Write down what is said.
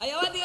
Ayaw, Adi,